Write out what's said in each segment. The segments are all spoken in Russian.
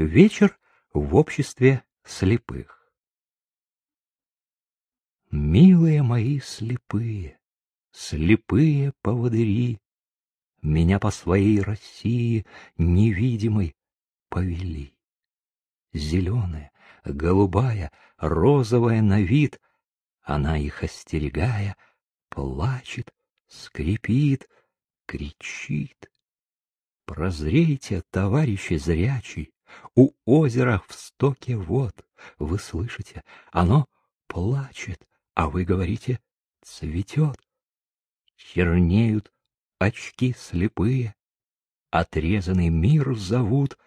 Вечер в обществе слепых. Милые мои слепые, слепые поводыри, Меня по своей России невидимой повели. Зеленая, голубая, розовая на вид, Она их остерегая, плачет, скрипит, кричит. Прозрейте, товарищи зрячий, у озера в стоке вод, вы слышите, оно плачет, а вы говорите, цветет. Чернеют очки слепые, отрезанный мир зовут,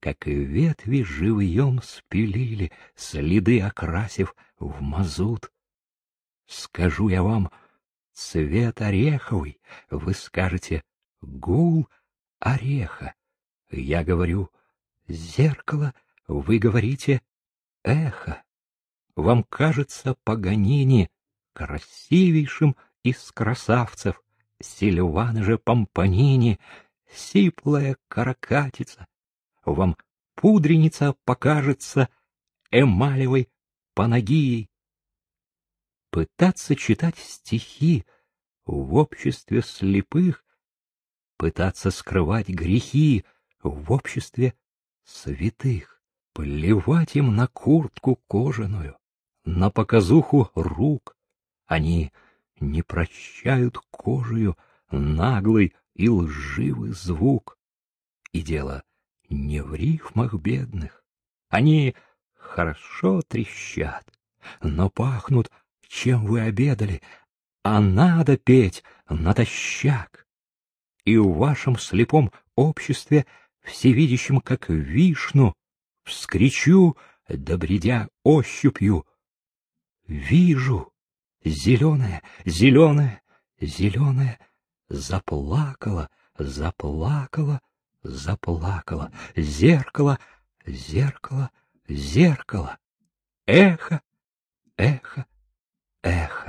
как и ветви живьем спилили, следы окрасив в мазут. Скажу я вам, цвет ореховый, вы скажете, гул ореха. Я говорю, зеркало, вы говорите эхо. Вам кажется Паганини красивейшим из красавцев, Сильван же Помпанини, сиплая каракатица. Вам пудреница покажется эмалевой панагией. Пытаться читать стихи в обществе слепых, пытаться скрывать грехи в обществе святых, плевать им на куртку кожаную, на показуху рук. Они не прощают кожею наглый и лживый звук. И дело не в рифмах бедных. Они хорошо трещат, но пахнут, чем вы обедали, а надо петь натощак. И в вашем слепом обществе всевидящим, как вишну, вскричу, добредя ощупью. Вижу, зеленая, зеленая, зеленая, заплакала, заплакала, заплакала, зеркало, зеркало, зеркало, эхо, эхо, эхо.